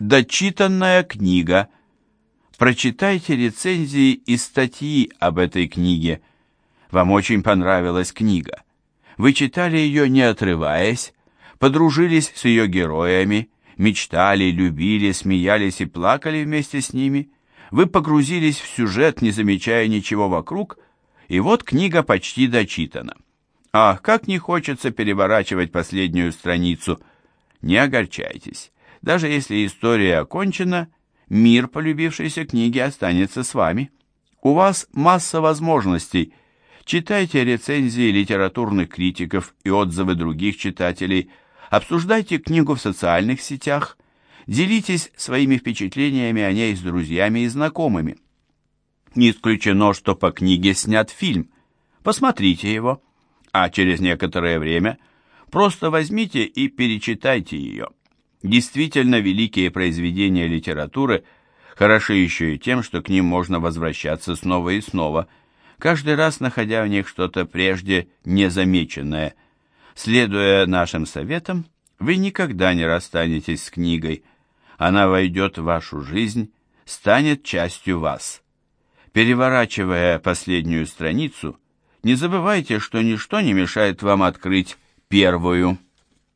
Дочитанная книга. Прочитайте рецензии и статьи об этой книге. Вам очень понравилась книга. Вы читали ее не отрываясь, подружились с ее героями, мечтали, любили, смеялись и плакали вместе с ними. Вы погрузились в сюжет, не замечая ничего вокруг, и вот книга почти дочитана. Ах, как не хочется переворачивать последнюю страницу. Не огорчайтесь. Даже если история окончена, мир полюбившейся книги останется с вами. У вас масса возможностей. Читайте рецензии литературных критиков и отзывы других читателей, обсуждайте книгу в социальных сетях, делитесь своими впечатлениями о ней с друзьями и знакомыми. Не исключено, что по книге снят фильм. Посмотрите его, а через некоторое время просто возьмите и перечитайте ее. Действительно великие произведения литературы хороши еще и тем, что к ним можно возвращаться снова и снова, каждый раз находя в них что-то прежде незамеченное. Следуя нашим советам, вы никогда не расстанетесь с книгой. Она войдет в вашу жизнь, станет частью вас. Переворачивая последнюю страницу, не забывайте, что ничто не мешает вам открыть первую.